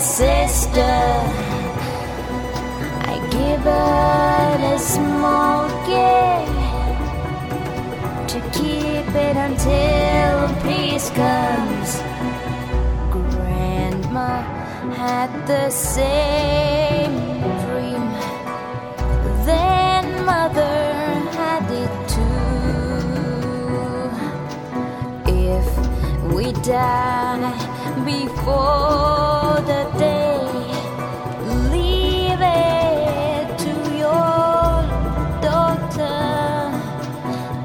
sister. I give her a small gift to keep it until peace comes. Grandma had the same dream. Then mother had it too. If we die before the day. Leave it to your daughter.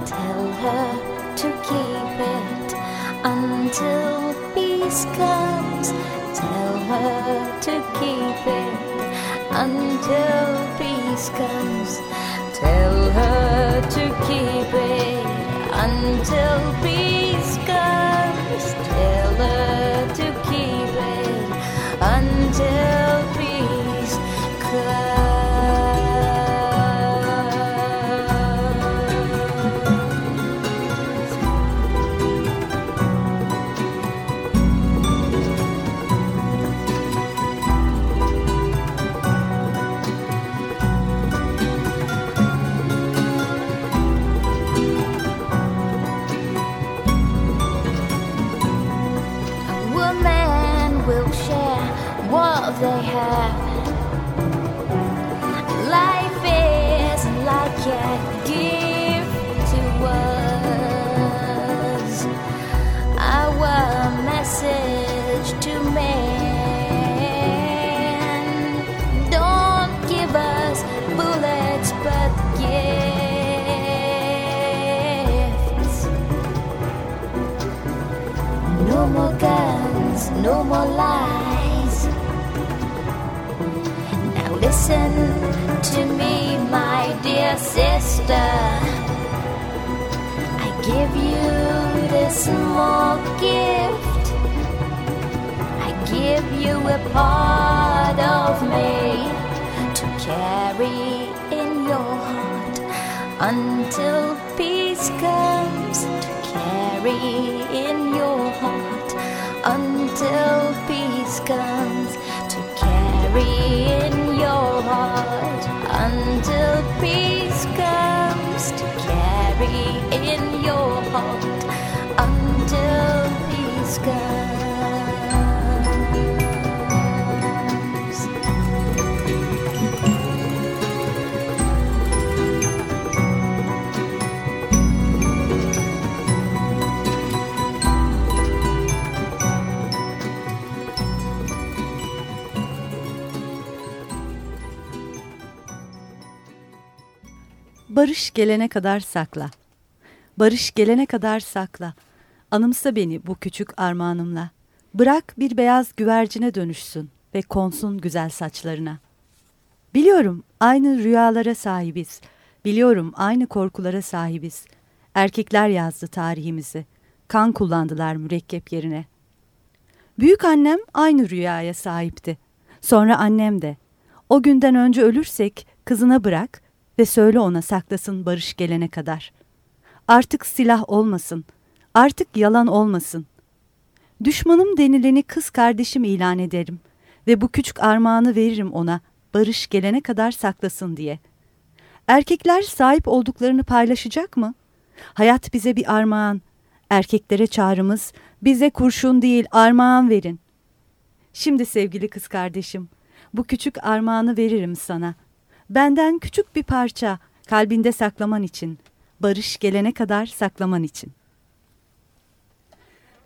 Tell her to keep it until peace comes. Tell her to keep it until peace comes. Tell her to keep it until peace comes. Barış gelene kadar sakla. Barış gelene kadar sakla. Anımsa beni bu küçük armağanımla. Bırak bir beyaz güvercine dönüşsün ve konsun güzel saçlarına. Biliyorum aynı rüyalara sahibiz. Biliyorum aynı korkulara sahibiz. Erkekler yazdı tarihimizi. Kan kullandılar mürekkep yerine. Büyük annem aynı rüyaya sahipti. Sonra annem de. O günden önce ölürsek kızına bırak ve söyle ona saklasın barış gelene kadar. Artık silah olmasın. Artık yalan olmasın. Düşmanım denileni kız kardeşim ilan ederim ve bu küçük armağanı veririm ona barış gelene kadar saklasın diye. Erkekler sahip olduklarını paylaşacak mı? Hayat bize bir armağan. Erkeklere çağrımız bize kurşun değil armağan verin. Şimdi sevgili kız kardeşim, bu küçük armağanı veririm sana. Benden küçük bir parça kalbinde saklaman için, barış gelene kadar saklaman için.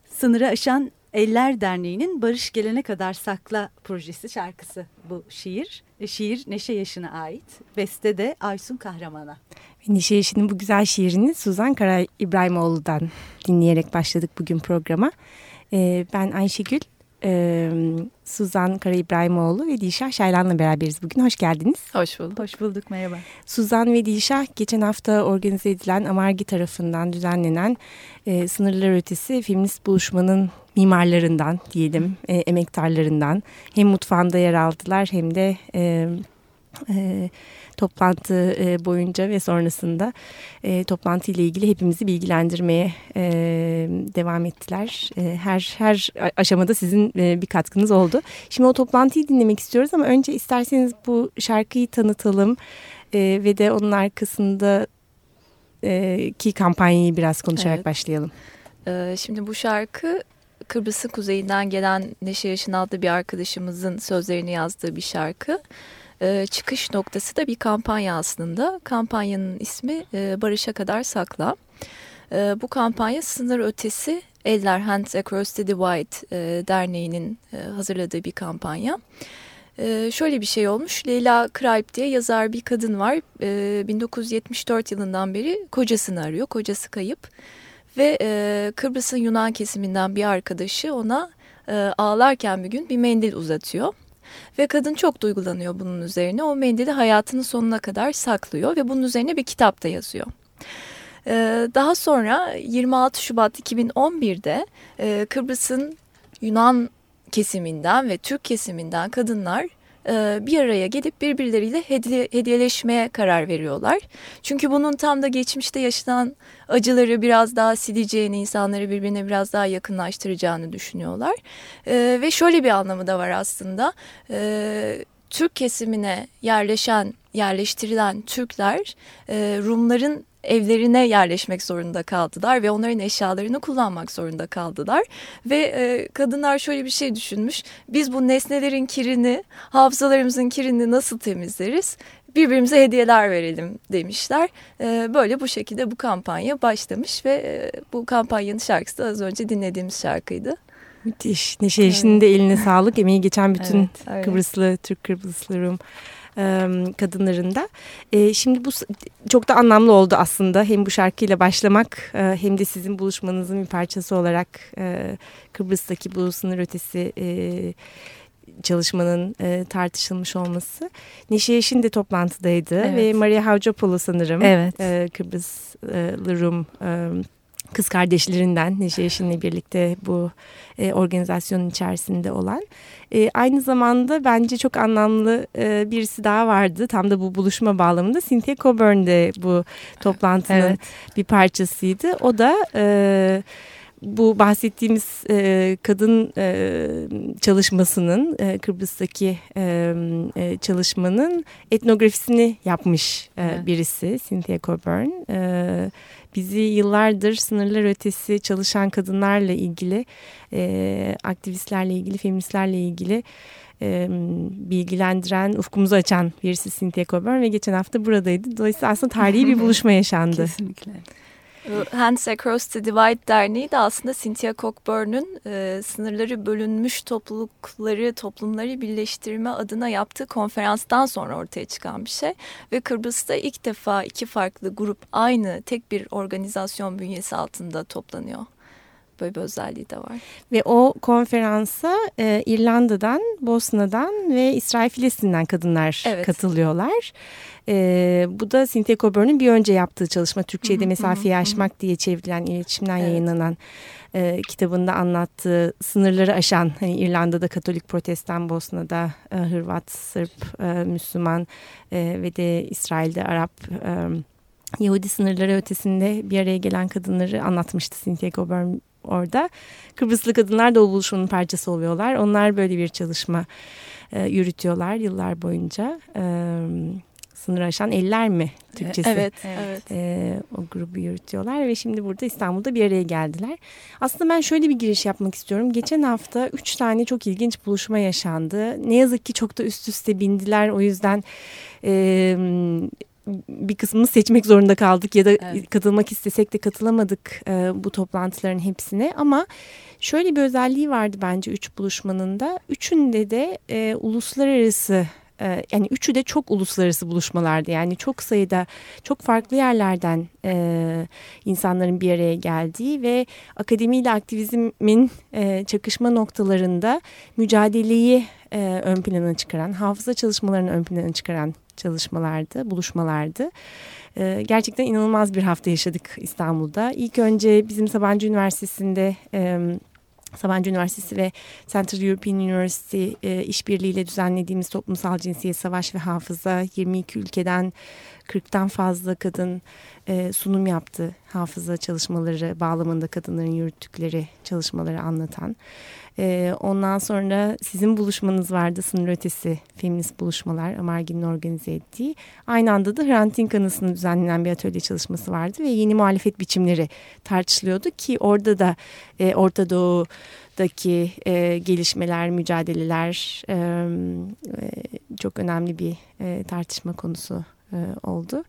Sınırı aşan Eller Derneği'nin Barış Gelene Kadar Sakla projesi şarkısı bu şiir. E, şiir Neşe Yaşı'na ait. Beste de Aysun Kahraman'a. Neşe Yaşı'nın bu güzel şiirini Suzan Kara İbrahimoğlu'dan dinleyerek başladık bugün programa. Ee, ben Ayşegül, e, Suzan Kara İbrahimoğlu ve Dilşah Şaylan'la beraberiz bugün. Hoş geldiniz. Hoş bulduk. Hoş bulduk, merhaba. Suzan ve Dilşah geçen hafta organize edilen Amargi tarafından düzenlenen e, Sınırlar Ötesi feminist buluşmanın mimarlarından diyelim, e, emektarlarından hem mutfağında yer aldılar hem de e, e, toplantı e, boyunca ve sonrasında e, toplantı ile ilgili hepimizi bilgilendirmeye e, devam ettiler. E, her her aşamada sizin e, bir katkınız oldu. Şimdi o toplantıyı dinlemek istiyoruz ama önce isterseniz bu şarkıyı tanıtalım e, ve de onun arkasında e, ki kampanyayı biraz konuşarak evet. başlayalım. Ee, şimdi bu şarkı Kıbrıs'ın kuzeyinden gelen Neşe Yaşın adlı bir arkadaşımızın sözlerini yazdığı bir şarkı. Ee, çıkış noktası da bir kampanya aslında. Kampanyanın ismi e, Barış'a Kadar Sakla. Ee, bu kampanya sınır ötesi Eller Hands Across the Divide e, derneğinin e, hazırladığı bir kampanya. şöyle bir şey olmuş. Leyla Kralp diye yazar bir kadın var. 1974 yılından beri kocasını arıyor. Kocası kayıp. Ve Kıbrıs'ın Yunan kesiminden bir arkadaşı ona ağlarken bir gün bir mendil uzatıyor. Ve kadın çok duygulanıyor bunun üzerine. O mendili hayatının sonuna kadar saklıyor ve bunun üzerine bir kitap da yazıyor. Ee, daha sonra 26 Şubat 2011'de e, Kıbrıs'ın Yunan kesiminden ve Türk kesiminden kadınlar e, bir araya gelip birbirleriyle hediye, hediyeleşmeye karar veriyorlar. Çünkü bunun tam da geçmişte yaşanan acıları biraz daha sileceğini, insanları birbirine biraz daha yakınlaştıracağını düşünüyorlar. E, ve şöyle bir anlamı da var aslında. E, Türk kesimine yerleşen, yerleştirilen Türkler Rumların evlerine yerleşmek zorunda kaldılar ve onların eşyalarını kullanmak zorunda kaldılar. Ve e, kadınlar şöyle bir şey düşünmüş. Biz bu nesnelerin kirini, hafızalarımızın kirini nasıl temizleriz? Birbirimize hediyeler verelim demişler. E, böyle bu şekilde bu kampanya başlamış ve e, bu kampanyanın şarkısı da az önce dinlediğimiz şarkıydı. Müthiş. Neşe evet. de eline sağlık. Emeği geçen bütün evet, Kıbrıslı, Türk Kıbrıslı Rum kadınlarında. Şimdi bu çok da anlamlı oldu aslında hem bu şarkıyla başlamak hem de sizin buluşmanızın bir parçası olarak Kıbrıs'taki bu sınır ötesi çalışmanın tartışılmış olması. Neşe Yeşin de toplantıdaydı evet. ve Maria Havcapolo sanırım evet. Kıbrıslı Rum kız kardeşlerinden Neşe Yeşin'le birlikte bu e, organizasyonun içerisinde olan. E, aynı zamanda bence çok anlamlı e, birisi daha vardı. Tam da bu buluşma bağlamında Cynthia Coburn de bu toplantının evet. bir parçasıydı. O da... E, bu bahsettiğimiz e, kadın e, çalışmasının e, Kıbrıs'taki e, e, çalışmanın etnografisini yapmış e, evet. birisi Cynthia Coburn. E, bizi yıllardır sınırlar ötesi çalışan kadınlarla ilgili, e, aktivistlerle ilgili, feministlerle ilgili e, bilgilendiren, ufkumuzu açan birisi Cynthia Coburn ve geçen hafta buradaydı. Dolayısıyla aslında tarihi bir buluşma yaşandı. Kesinlikle. Hands Across the Divide Derneği de aslında Cynthia Cockburn'un e, sınırları bölünmüş toplulukları, toplumları birleştirme adına yaptığı konferanstan sonra ortaya çıkan bir şey. Ve Kıbrıs'ta ilk defa iki farklı grup aynı tek bir organizasyon bünyesi altında toplanıyor. Böyle bir özelliği de var. Ve o konferansa e, İrlanda'dan, Bosna'dan ve İsrail Filistin'den kadınlar evet. katılıyorlar. E, bu da Cynthia Coburn'un bir önce yaptığı çalışma Türkçe'de mesafeyi aşmak diye çevrilen iletişimden evet. yayınlanan e, kitabında anlattığı sınırları aşan hani İrlanda'da Katolik Protestan, Bosna'da e, Hırvat, Sırp, e, Müslüman e, ve de İsrail'de Arap e, Yahudi sınırları ötesinde bir araya gelen kadınları anlatmıştı Cynthia Coburn orada. Kıbrıslı kadınlar da o buluşmanın parçası oluyorlar. Onlar böyle bir çalışma e, yürütüyorlar yıllar boyunca. E, sınır aşan eller mi Türkçesi? Evet, evet. E, o grubu yürütüyorlar ve şimdi burada İstanbul'da bir araya geldiler. Aslında ben şöyle bir giriş yapmak istiyorum. Geçen hafta üç tane çok ilginç buluşma yaşandı. Ne yazık ki çok da üst üste bindiler. O yüzden e, bir kısmını seçmek zorunda kaldık ya da evet. katılmak istesek de katılamadık e, bu toplantıların hepsine. Ama şöyle bir özelliği vardı bence üç buluşmanın da. Üçünde de e, uluslararası e, yani üçü de çok uluslararası buluşmalardı. Yani çok sayıda çok farklı yerlerden e, insanların bir araya geldiği ve akademiyle aktivizmin e, çakışma noktalarında mücadeleyi e, ön plana çıkaran hafıza çalışmalarını ön plana çıkaran çalışmalardı, buluşmalardı. Ee, gerçekten inanılmaz bir hafta yaşadık İstanbul'da. İlk önce bizim Sabancı Üniversitesi'nde... Sabancı Üniversitesi ve Central European University e, işbirliğiyle düzenlediğimiz toplumsal cinsiyet, savaş ve hafıza 22 ülkeden 40'tan fazla kadın e, sunum yaptı. Hafıza çalışmaları bağlamında kadınların yürüttükleri çalışmaları anlatan. E, ondan sonra sizin buluşmanız vardı sınır ötesi feminist buluşmalar Amargin'in organize ettiği. Aynı anda da Hrant Dink anısını düzenlenen bir atölye çalışması vardı ve yeni muhalefet biçimleri tartışılıyordu ki orada da e, Orta Doğu'daki e, gelişmeler, mücadeleler e, e, çok önemli bir e, tartışma konusu e, oldu.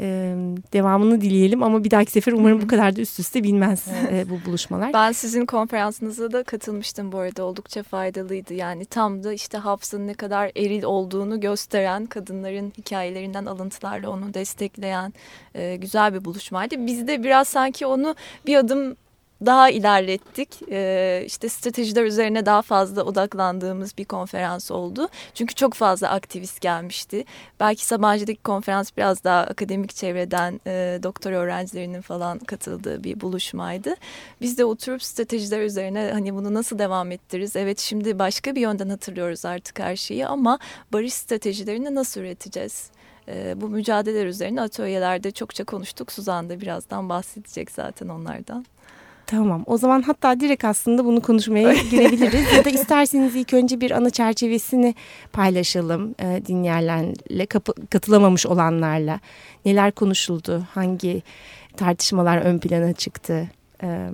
E, devamını dileyelim ama bir dahaki sefer umarım bu kadar da üst üste binmez e, bu buluşmalar. Ben sizin konferansınıza da katılmıştım bu arada oldukça faydalıydı. Yani tam da işte hafızanın ne kadar eril olduğunu gösteren kadınların hikayelerinden alıntılarla onu destekleyen e, güzel bir buluşmaydı. Biz de biraz sanki onu bir adım daha ilerlettik. Ee, işte stratejiler üzerine daha fazla odaklandığımız bir konferans oldu. Çünkü çok fazla aktivist gelmişti. Belki Sabancı'daki konferans biraz daha akademik çevreden e, doktor öğrencilerinin falan katıldığı bir buluşmaydı. Biz de oturup stratejiler üzerine hani bunu nasıl devam ettiririz? Evet şimdi başka bir yönden hatırlıyoruz artık her şeyi ama barış stratejilerini nasıl üreteceğiz? E, bu mücadeleler üzerine atölyelerde çokça konuştuk. Suzan da birazdan bahsedecek zaten onlardan. Tamam o zaman hatta direkt aslında bunu konuşmaya girebiliriz. ya da isterseniz ilk önce bir ana çerçevesini paylaşalım e, dinleyenlerle, katılamamış olanlarla. Neler konuşuldu, hangi tartışmalar ön plana çıktı? E,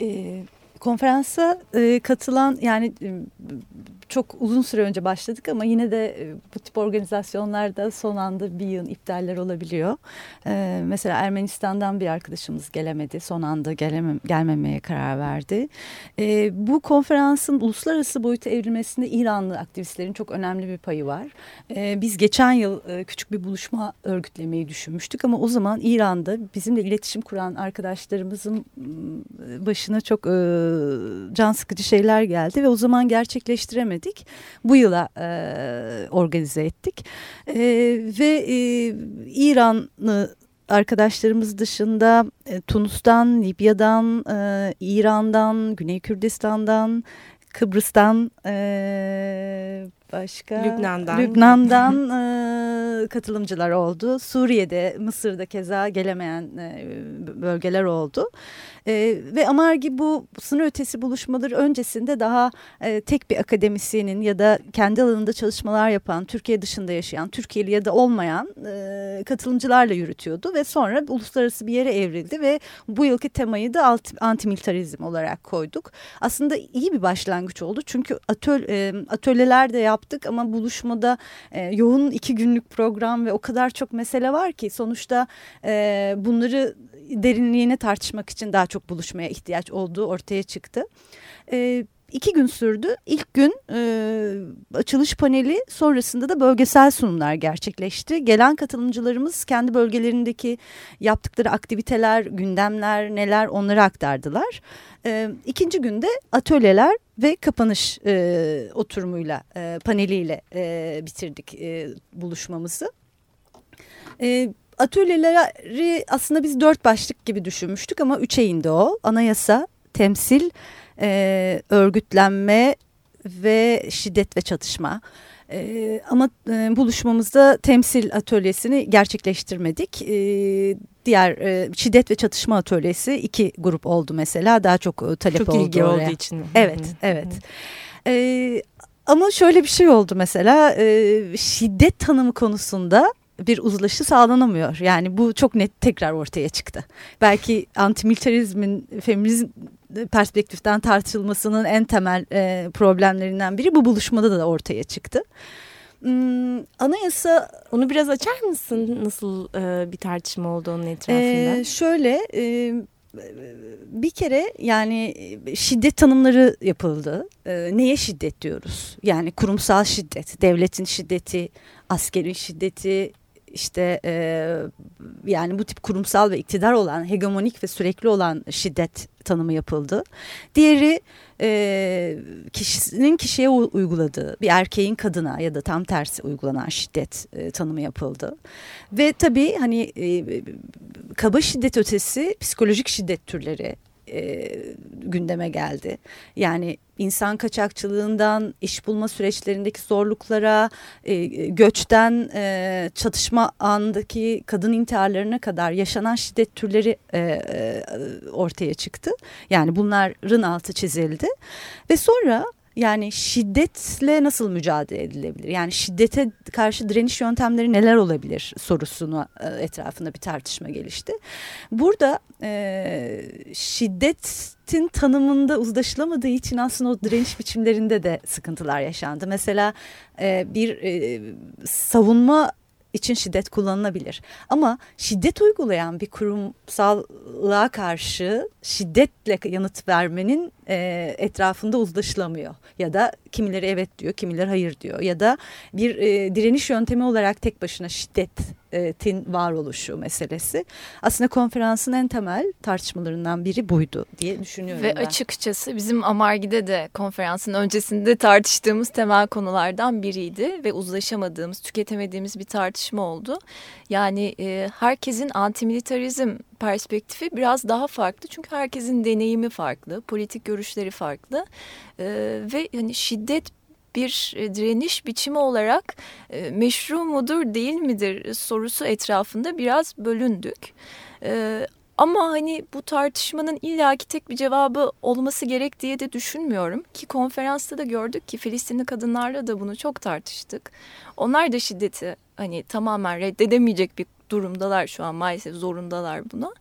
e, konferansa e, katılan yani e, çok uzun süre önce başladık ama yine de e, bu tip organizasyonlarda son anda bir yıl iptaller olabiliyor. E, mesela Ermenistan'dan bir arkadaşımız gelemedi. Son anda gelemem, gelmemeye karar verdi. E, bu konferansın uluslararası boyuta evrilmesinde İranlı aktivistlerin çok önemli bir payı var. E, biz geçen yıl e, küçük bir buluşma örgütlemeyi düşünmüştük ama o zaman İran'da bizimle iletişim kuran arkadaşlarımızın başına çok e, can sıkıcı şeyler geldi ve o zaman gerçekleştiremedik. Bu yıla e, organize ettik. E, ve e, İran'ı arkadaşlarımız dışında e, Tunus'tan, Libya'dan, e, İran'dan, Güney Kürdistan'dan, Kıbrıs'tan, e, başka Lübnan'dan, Lübnan'dan e, katılımcılar oldu. Suriye'de, Mısır'da keza gelemeyen e, bölgeler oldu. E, ve Amargi bu sınır ötesi buluşmaları öncesinde daha e, tek bir akademisyenin ya da kendi alanında çalışmalar yapan, Türkiye dışında yaşayan, Türkiye'li ya da olmayan e, katılımcılarla yürütüyordu ve sonra uluslararası bir yere evrildi ve bu yılki temayı da antimilitarizm olarak koyduk. Aslında iyi bir başlangıç oldu çünkü atöl, e, atölyelerde yaptığımız yaptık ama buluşmada e, yoğun iki günlük program ve o kadar çok mesele var ki sonuçta e, bunları derinliğine tartışmak için daha çok buluşmaya ihtiyaç olduğu ortaya çıktı. E, iki gün sürdü. İlk gün e, açılış paneli sonrasında da bölgesel sunumlar gerçekleşti. Gelen katılımcılarımız kendi bölgelerindeki yaptıkları aktiviteler, gündemler neler onları aktardılar. E, ikinci günde atölyeler ve kapanış e, oturumuyla, e, paneliyle e, bitirdik e, buluşmamızı. E, atölyeleri aslında biz dört başlık gibi düşünmüştük ama üçe indi o. Anayasa, temsil e, örgütlenme ve şiddet ve çatışma. E, ama e, buluşmamızda temsil atölyesini gerçekleştirmedik. E, diğer e, şiddet ve çatışma atölyesi iki grup oldu mesela. Daha çok e, talep çok oldu ilgi oraya. olduğu için. Evet, evet. E, ama şöyle bir şey oldu mesela e, şiddet tanımı konusunda bir uzlaşı sağlanamıyor. Yani bu çok net tekrar ortaya çıktı. Belki antimilitarizmin feminizm perspektiften tartışılmasının en temel e, problemlerinden biri bu buluşmada da ortaya çıktı. Hmm, anayasa onu biraz açar mısın nasıl e, bir tartışma oldu onun etrafında? E, şöyle e, bir kere yani şiddet tanımları yapıldı. E, neye şiddet diyoruz? Yani kurumsal şiddet, devletin şiddeti, askeri şiddeti, işte e, yani bu tip kurumsal ve iktidar olan hegemonik ve sürekli olan şiddet tanımı yapıldı. Diğeri e, kişinin kişiye uyguladığı bir erkeğin kadına ya da tam tersi uygulanan şiddet e, tanımı yapıldı. Ve tabii hani e, kaba şiddet ötesi psikolojik şiddet türleri e, gündeme geldi. Yani insan kaçakçılığından iş bulma süreçlerindeki zorluklara, e, göçten e, çatışma andaki kadın intiharlarına kadar yaşanan şiddet türleri e, e, ortaya çıktı. Yani bunların altı çizildi ve sonra yani şiddetle nasıl mücadele edilebilir? Yani şiddete karşı direniş yöntemleri neler olabilir sorusunu e, etrafında bir tartışma gelişti. Burada e, şiddetin tanımında uzlaşılamadığı için aslında o direniş biçimlerinde de sıkıntılar yaşandı. Mesela e, bir e, savunma için şiddet kullanılabilir. Ama şiddet uygulayan bir kurumsallığa karşı şiddetle yanıt vermenin e, etrafında uzlaşılamıyor. Ya da kimileri evet diyor, kimileri hayır diyor. Ya da bir e, direniş yöntemi olarak tek başına şiddetin varoluşu meselesi. Aslında konferansın en temel tartışmalarından biri buydu diye düşünüyorum Ve ben. açıkçası bizim Amargi'de de konferansın öncesinde tartıştığımız temel konulardan biriydi. Ve uzlaşamadığımız, tüketemediğimiz bir tartışma oldu. Yani e, herkesin antimilitarizm perspektifi biraz daha farklı. Çünkü herkesin deneyimi farklı, politik görüşleri farklı. E, ve hani şiddet bir e, direniş biçimi olarak e, meşru mudur değil midir sorusu etrafında biraz bölündük. E, ama hani bu tartışmanın illaki tek bir cevabı olması gerek diye de düşünmüyorum. Ki konferansta da gördük ki Filistinli kadınlarla da bunu çok tartıştık. Onlar da şiddeti hani tamamen reddedemeyecek bir durumdalar şu an maalesef zorundalar buna.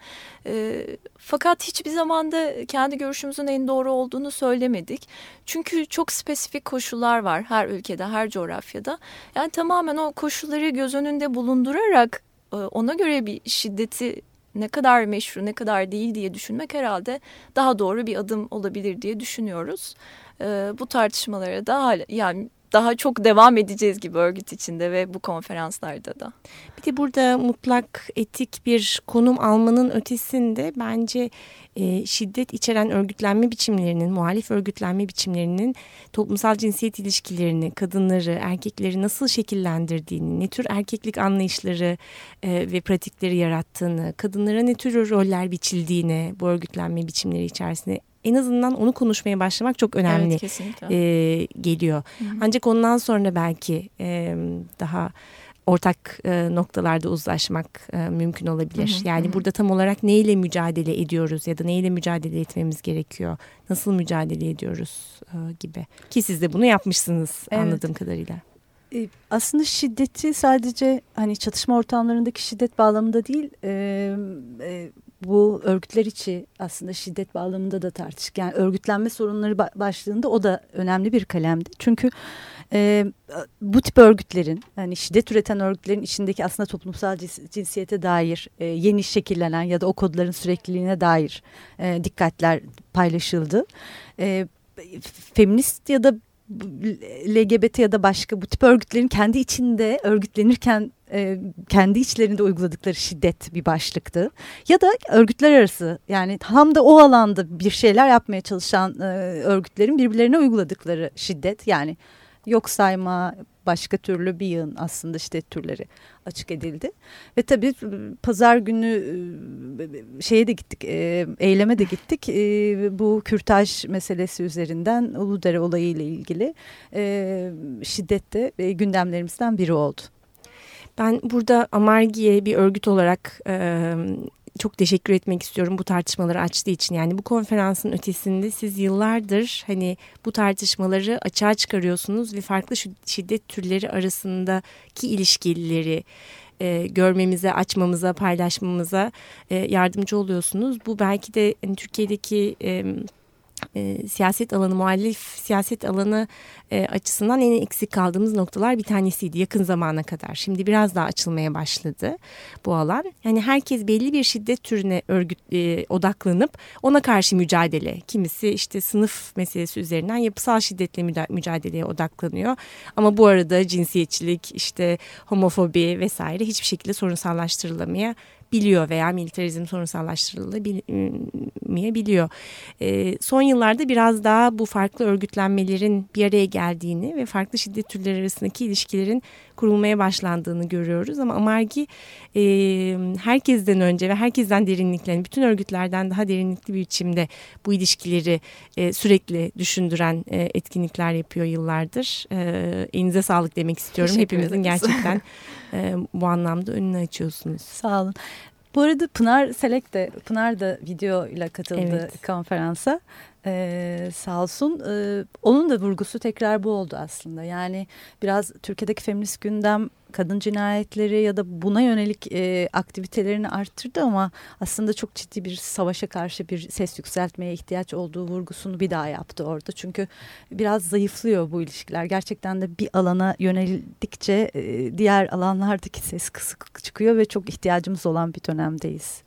E, fakat hiçbir zaman da kendi görüşümüzün en doğru olduğunu söylemedik. Çünkü çok spesifik koşullar var her ülkede, her coğrafyada. Yani tamamen o koşulları göz önünde bulundurarak e, ona göre bir şiddeti ne kadar meşru, ne kadar değil diye düşünmek herhalde daha doğru bir adım olabilir diye düşünüyoruz. E, bu tartışmalara da hala yani daha çok devam edeceğiz gibi örgüt içinde ve bu konferanslarda da. Bir de burada mutlak etik bir konum almanın ötesinde bence e, şiddet içeren örgütlenme biçimlerinin, muhalif örgütlenme biçimlerinin toplumsal cinsiyet ilişkilerini, kadınları, erkekleri nasıl şekillendirdiğini, ne tür erkeklik anlayışları e, ve pratikleri yarattığını, kadınlara ne tür roller biçildiğini bu örgütlenme biçimleri içerisinde en azından onu konuşmaya başlamak çok önemli evet, e, geliyor. Hı hı. Ancak ondan sonra belki e, daha ortak e, noktalarda uzlaşmak e, mümkün olabilir. Hı hı, yani hı. burada tam olarak neyle mücadele ediyoruz ya da neyle mücadele etmemiz gerekiyor, nasıl mücadele ediyoruz e, gibi. Ki siz de bunu yapmışsınız evet. anladığım kadarıyla. E, aslında şiddeti sadece hani çatışma ortamlarındaki şiddet bağlamında değil, e, e, bu örgütler içi aslında şiddet bağlamında da tartıştık. Yani örgütlenme sorunları başlığında o da önemli bir kalemdi. Çünkü e, bu tip örgütlerin yani şiddet üreten örgütlerin içindeki aslında toplumsal cinsiyete dair e, yeni şekillenen ya da o kodların sürekliliğine dair e, dikkatler paylaşıldı. E, feminist ya da LGBT ya da başka bu tip örgütlerin kendi içinde örgütlenirken e, kendi içlerinde uyguladıkları şiddet bir başlıktı. Ya da örgütler arası yani tam da o alanda bir şeyler yapmaya çalışan e, örgütlerin birbirlerine uyguladıkları şiddet yani yok sayma başka türlü bir yığın aslında şiddet türleri açık edildi. Ve tabii pazar günü şeye de gittik, eyleme de gittik. Bu kürtaj meselesi üzerinden Uludere olayı ile ilgili şiddette gündemlerimizden biri oldu. Ben burada Amargi'ye bir örgüt olarak çok teşekkür etmek istiyorum bu tartışmaları açtığı için. Yani bu konferansın ötesinde siz yıllardır hani bu tartışmaları açığa çıkarıyorsunuz ve farklı şiddet türleri arasındaki ilişkileri e, görmemize, açmamıza, paylaşmamıza e, yardımcı oluyorsunuz. Bu belki de hani, Türkiye'deki... E, e, siyaset alanı, muhalif siyaset alanı e, açısından en eksik kaldığımız noktalar bir tanesiydi yakın zamana kadar. Şimdi biraz daha açılmaya başladı bu alan. Yani herkes belli bir şiddet türüne örgüt e, odaklanıp ona karşı mücadele. Kimisi işte sınıf meselesi üzerinden yapısal şiddetle mücadeleye odaklanıyor. Ama bu arada cinsiyetçilik, işte homofobi vesaire hiçbir şekilde sorunsallaştırılamaya biliyor veya militarizm sorunsallaştırılabiliyor. E, son yıllarda biraz daha bu farklı örgütlenmelerin bir araya geldiğini ve farklı şiddet türleri arasındaki ilişkilerin kurulmaya başlandığını görüyoruz. Ama Amargi e, herkesten önce ve herkesten derinlikli, yani bütün örgütlerden daha derinlikli bir biçimde bu ilişkileri e, sürekli düşündüren e, etkinlikler yapıyor yıllardır. E, elinize sağlık demek istiyorum. Hepimizin gerçekten e, bu anlamda önünü açıyorsunuz. Sağ olun. Bu arada Pınar Selek de Pınar da video ile katıldı evet. konferansa. Ee, sağ olsun. Ee, onun da vurgusu tekrar bu oldu aslında. Yani biraz Türkiye'deki feminist gündem kadın cinayetleri ya da buna yönelik e, aktivitelerini arttırdı ama aslında çok ciddi bir savaşa karşı bir ses yükseltmeye ihtiyaç olduğu vurgusunu bir daha yaptı orada. Çünkü biraz zayıflıyor bu ilişkiler. Gerçekten de bir alana yöneldikçe e, diğer alanlardaki ses kısık çıkıyor ve çok ihtiyacımız olan bir dönemdeyiz.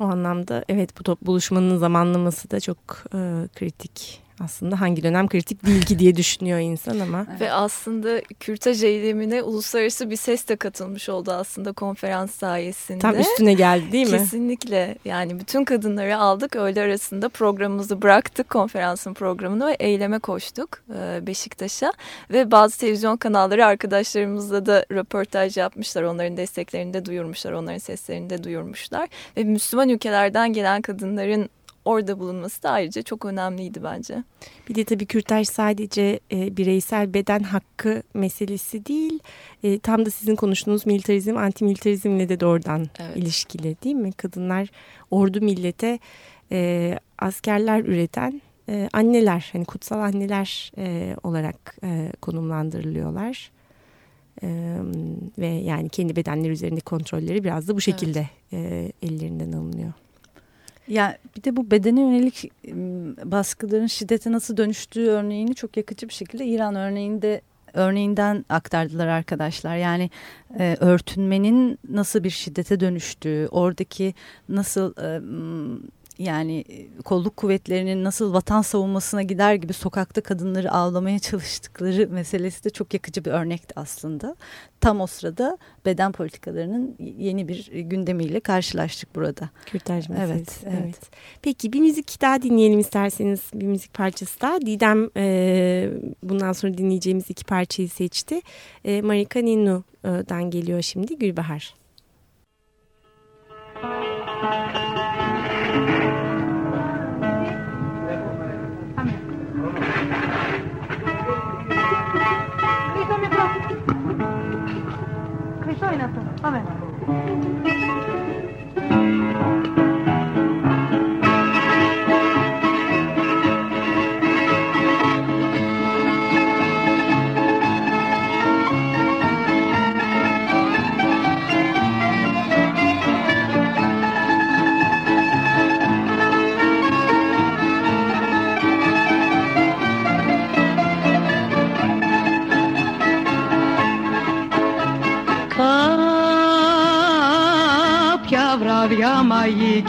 O anlamda evet bu buluşmanın zamanlaması da çok e, kritik aslında hangi dönem kritik değil ki diye düşünüyor insan ama. Ve aslında kürtaj eylemine uluslararası bir ses de katılmış oldu aslında konferans sayesinde. Tam üstüne geldi değil mi? Kesinlikle yani bütün kadınları aldık öğle arasında programımızı bıraktık konferansın programını ve eyleme koştuk e, Beşiktaş'a. Ve bazı televizyon kanalları arkadaşlarımızla da röportaj yapmışlar onların desteklerini de duyurmuşlar onların seslerini de duyurmuşlar. Ve Müslüman ülkelerden gelen kadınların orada bulunması da ayrıca çok önemliydi bence. Bir de tabii kürtaj sadece e, bireysel beden hakkı meselesi değil. E, tam da sizin konuştuğunuz militarizm, antimilitarizmle de doğrudan evet. ilişkili değil mi? Kadınlar ordu millete e, askerler üreten e, anneler, hani kutsal anneler e, olarak e, konumlandırılıyorlar. Ee, ve yani kendi bedenleri üzerinde kontrolleri biraz da bu şekilde evet. e, ellerinden alınıyor. Ya bir de bu bedene yönelik baskıların şiddete nasıl dönüştüğü örneğini çok yakıcı bir şekilde İran örneğinde örneğinden aktardılar arkadaşlar. Yani e, örtünmenin nasıl bir şiddete dönüştüğü, oradaki nasıl e, yani e, kolluk kuvvetlerinin nasıl vatan savunmasına gider gibi sokakta kadınları avlamaya çalıştıkları meselesi de çok yakıcı bir örnekti aslında. Tam o sırada beden politikalarının yeni bir gündemiyle karşılaştık burada. Kürtaj meselesi. Evet, evet. Peki bir müzik daha dinleyelim isterseniz bir müzik parçası daha. Didem e, bundan sonra dinleyeceğimiz iki parçayı seçti. E, Marika Ninnu'dan geliyor şimdi Gülbahar. 雨になった雨 olmayı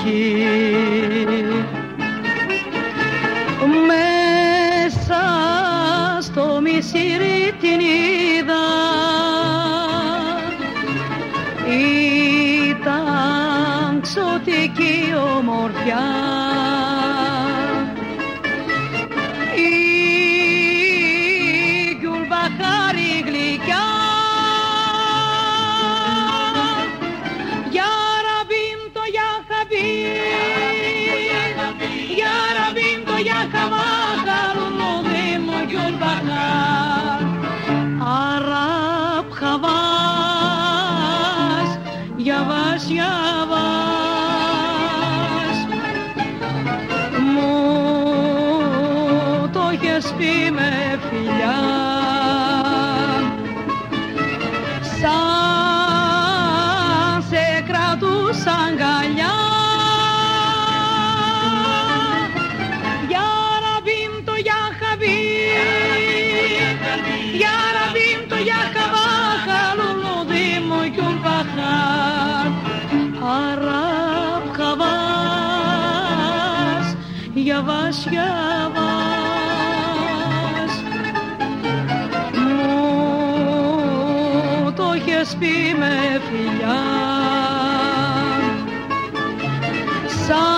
πει με φιλιά Σαν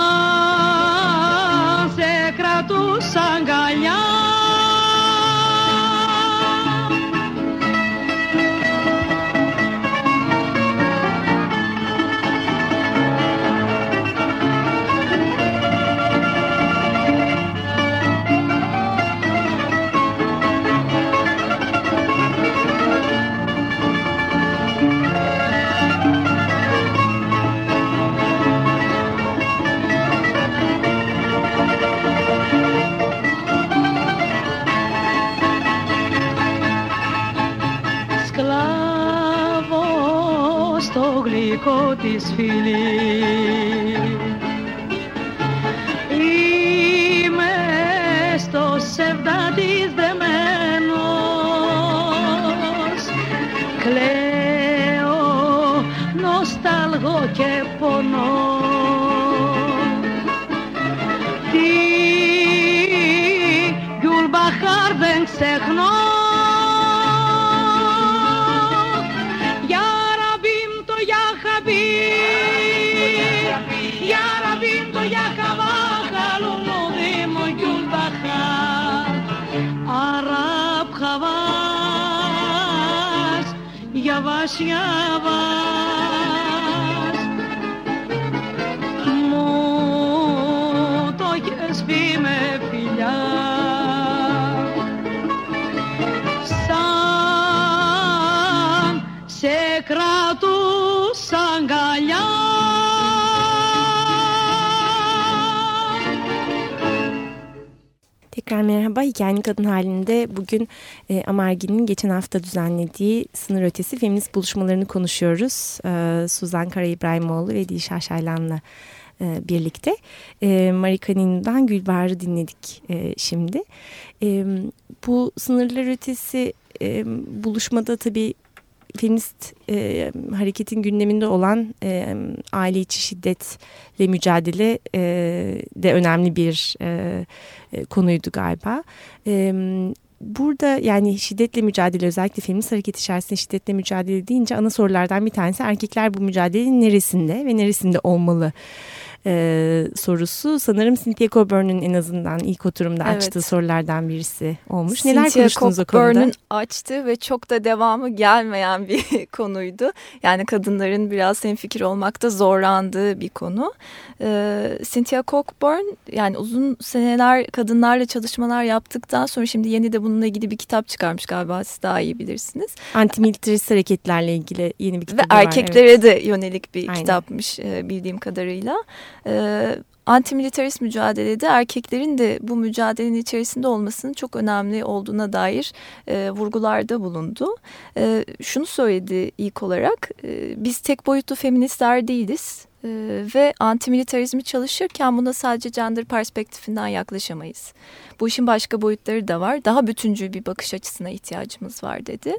feeling. σε κρατούσα αγκαλιά Tekrar merhaba. Hikayenin Kadın halinde bugün e, Amargin'in geçen hafta düzenlediği sınır ötesi feminist buluşmalarını konuşuyoruz. E, Suzan Kara İbrahimoğlu ve Dilşah Şaylan'la e, birlikte. E, Marikanin'den Gülbahar'ı dinledik e, şimdi. E, bu sınırlar ötesi e, buluşmada tabii feminist e, hareketin gündeminde olan e, aile içi şiddetle mücadele e, de önemli bir e, e, konuydu galiba. E, burada yani şiddetle mücadele özellikle feminist hareket içerisinde şiddetle mücadele deyince ana sorulardan bir tanesi erkekler bu mücadelenin neresinde ve neresinde olmalı e, sorusu sanırım Cynthia Coburn'un en azından ilk oturumda evet. açtığı sorulardan birisi olmuş. Cynthia Neler konuştunuz o konuda? Cynthia Coburn'un açtığı ve çok da devamı gelmeyen bir konuydu. Yani kadınların biraz hemfikir olmakta zorlandığı bir konu. E, Cynthia Cockburn yani uzun seneler kadınlarla çalışmalar yaptıktan sonra şimdi yeni de bununla ilgili bir kitap çıkarmış galiba siz daha iyi bilirsiniz. Antimilitarist hareketlerle ilgili yeni bir kitap var. Ve erkeklere evet. de yönelik bir Aynen. kitapmış e, bildiğim kadarıyla. E, antimilitarist mücadelede erkeklerin de bu mücadelenin içerisinde olmasının çok önemli olduğuna dair e, vurgularda bulundu. E, şunu söyledi ilk olarak, e, biz tek boyutlu feministler değiliz e, ve antimilitarizmi çalışırken buna sadece gender perspektifinden yaklaşamayız. Bu işin başka boyutları da var, daha bütüncül bir bakış açısına ihtiyacımız var dedi.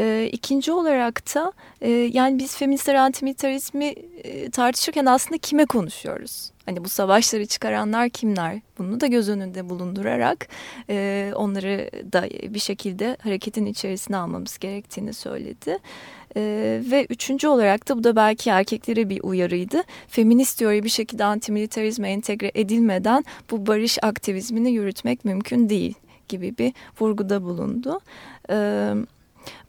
E, ikinci olarak da e, yani biz feministler antimilitarizmi e, tartışırken aslında kime konuşuyoruz? Hani bu savaşları çıkaranlar kimler? Bunu da göz önünde bulundurarak e, onları da bir şekilde hareketin içerisine almamız gerektiğini söyledi. Ee, ve üçüncü olarak da bu da belki erkeklere bir uyarıydı. Feminist teori bir şekilde antimilitarizme entegre edilmeden bu barış aktivizmini yürütmek mümkün değil gibi bir vurguda bulundu. Ee,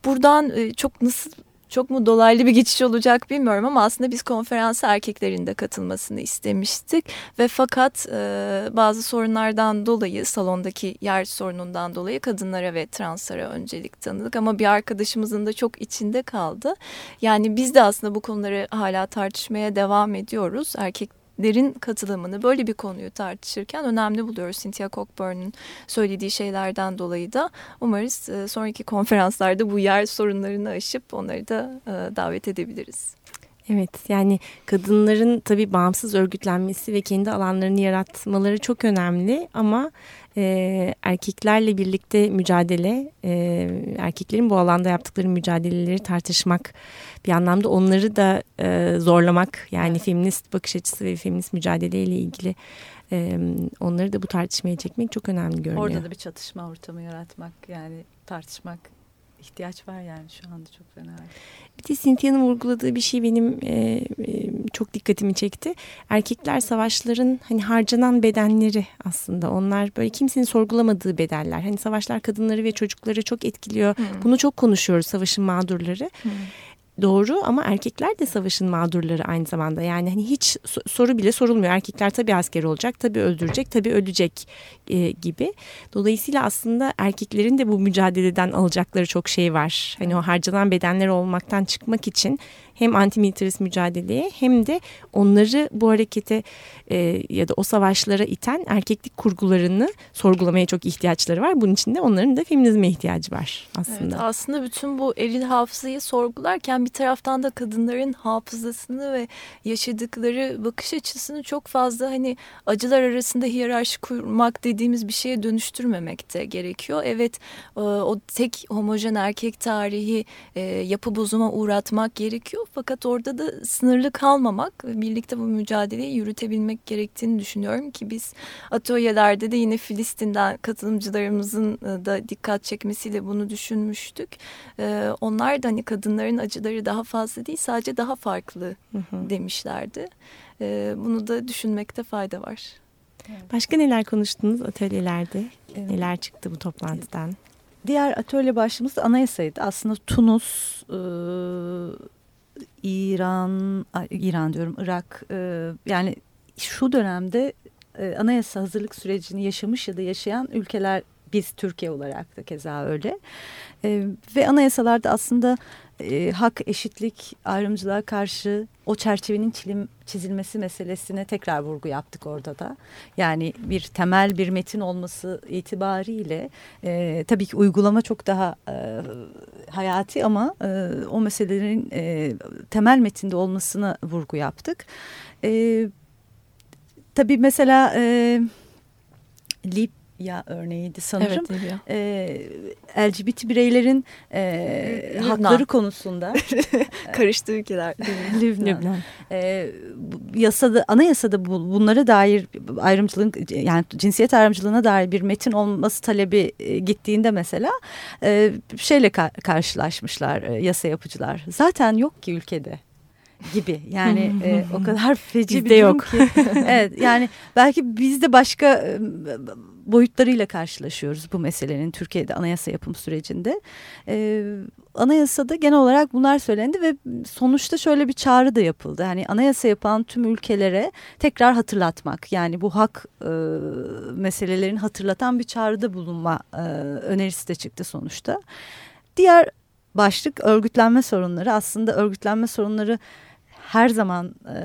buradan e, çok nasıl çok mu dolaylı bir geçiş olacak bilmiyorum ama aslında biz konferansa erkeklerin de katılmasını istemiştik ve fakat e, bazı sorunlardan dolayı salondaki yer sorunundan dolayı kadınlara ve translara öncelik tanıdık ama bir arkadaşımızın da çok içinde kaldı. Yani biz de aslında bu konuları hala tartışmaya devam ediyoruz. Erkek derin katılımını böyle bir konuyu tartışırken önemli buluyoruz. Cynthia Cockburn'un söylediği şeylerden dolayı da umarız e, sonraki konferanslarda bu yer sorunlarını aşıp onları da e, davet edebiliriz. Evet yani kadınların tabii bağımsız örgütlenmesi ve kendi alanlarını yaratmaları çok önemli ama e, erkeklerle birlikte mücadele, e, erkeklerin bu alanda yaptıkları mücadeleleri tartışmak, bir anlamda onları da e, zorlamak yani evet. feminist bakış açısı ve feminist mücadeleyle ilgili e, onları da bu tartışmaya çekmek çok önemli görünüyor. Orada da bir çatışma ortamı yaratmak yani tartışmak ihtiyaç var yani şu anda çok fena. Bir de Cynthia'nın vurguladığı bir şey benim e, e, çok dikkatimi çekti. Erkekler savaşların hani harcanan bedenleri aslında. Onlar böyle kimsenin sorgulamadığı bedeller. Hani savaşlar kadınları ve çocukları çok etkiliyor. Hmm. Bunu çok konuşuyoruz savaşın mağdurları. Hmm doğru ama erkekler de savaşın mağdurları aynı zamanda. Yani hani hiç soru bile sorulmuyor. Erkekler tabii asker olacak, tabii öldürecek, tabii ölecek e, gibi. Dolayısıyla aslında erkeklerin de bu mücadeleden alacakları çok şey var. Hani o harcanan bedenler olmaktan çıkmak için hem antimilitarist mücadeleye hem de onları bu harekete e, ya da o savaşlara iten erkeklik kurgularını sorgulamaya çok ihtiyaçları var. Bunun için de onların da feminizme ihtiyacı var aslında. Evet, aslında bütün bu eril hafızayı sorgularken bir taraftan da kadınların hafızasını ve yaşadıkları bakış açısını çok fazla hani acılar arasında hiyerarşi kurmak dediğimiz bir şeye dönüştürmemek de gerekiyor. Evet e, o tek homojen erkek tarihi e, yapı bozuma uğratmak gerekiyor fakat orada da sınırlı kalmamak birlikte bu mücadeleyi yürütebilmek gerektiğini düşünüyorum ki biz atölyelerde de yine Filistin'den katılımcılarımızın e, da dikkat çekmesiyle bunu düşünmüştük. Onlar da hani kadınların acıları daha fazla değil sadece daha farklı hı hı. demişlerdi. Bunu da düşünmekte fayda var. Başka neler konuştunuz atölyelerde? Evet. Neler çıktı bu toplantıdan? Diğer atölye başlığımız anayasaydı. Aslında Tunus, İran, İran diyorum Irak e, yani şu dönemde e, anayasa hazırlık sürecini yaşamış ya da yaşayan ülkeler biz Türkiye olarak da keza öyle. E, ve anayasalarda aslında e, hak, eşitlik, ayrımcılığa karşı o çerçevenin çilim, çizilmesi meselesine tekrar vurgu yaptık orada da. Yani bir temel bir metin olması itibariyle e, tabii ki uygulama çok daha e, hayati ama e, o meselelerin e, temel metinde olmasına vurgu yaptık. E, tabii mesela e, Lip ya örneğiydi sanırım. Evet, ee, LGBT bireylerin e, hakları konusunda karıştı ülkeler. Lübnan. Lübnan. Ee, yasada anayasada bu, bunlara dair ayrımcılığın yani cinsiyet ayrımcılığına dair bir metin olması talebi e, gittiğinde mesela e, şeyle ka karşılaşmışlar e, yasa yapıcılar. Zaten yok ki ülkede gibi yani e, o kadar feci bir durum yok. ki. evet yani belki biz de başka e, boyutlarıyla karşılaşıyoruz bu meselenin Türkiye'de anayasa yapım sürecinde. E, anayasada genel olarak bunlar söylendi ve sonuçta şöyle bir çağrı da yapıldı. Yani anayasa yapan tüm ülkelere tekrar hatırlatmak yani bu hak e, meselelerini hatırlatan bir çağrıda bulunma e, önerisi de çıktı sonuçta. Diğer başlık örgütlenme sorunları aslında örgütlenme sorunları her zaman e,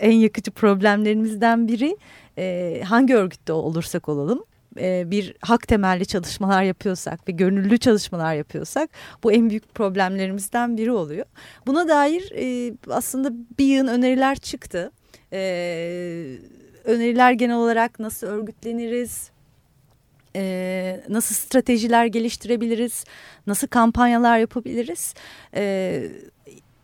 en yakıcı problemlerimizden biri e, hangi örgütte olursak olalım e, bir hak temelli çalışmalar yapıyorsak ve gönüllü çalışmalar yapıyorsak bu en büyük problemlerimizden biri oluyor. Buna dair e, aslında bir yığın öneriler çıktı. E, öneriler genel olarak nasıl örgütleniriz, e, nasıl stratejiler geliştirebiliriz, nasıl kampanyalar yapabiliriz. E,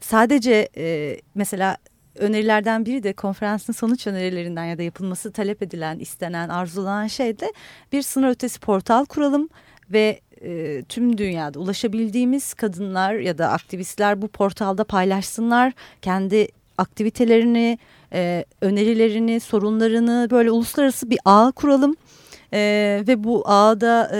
sadece e, mesela önerilerden biri de konferansın sonuç önerilerinden ya da yapılması talep edilen, istenen, arzulanan şey de bir sınır ötesi portal kuralım ve e, tüm dünyada ulaşabildiğimiz kadınlar ya da aktivistler bu portalda paylaşsınlar kendi aktivitelerini, e, önerilerini, sorunlarını böyle uluslararası bir ağ kuralım. Ee, ve bu ağda e,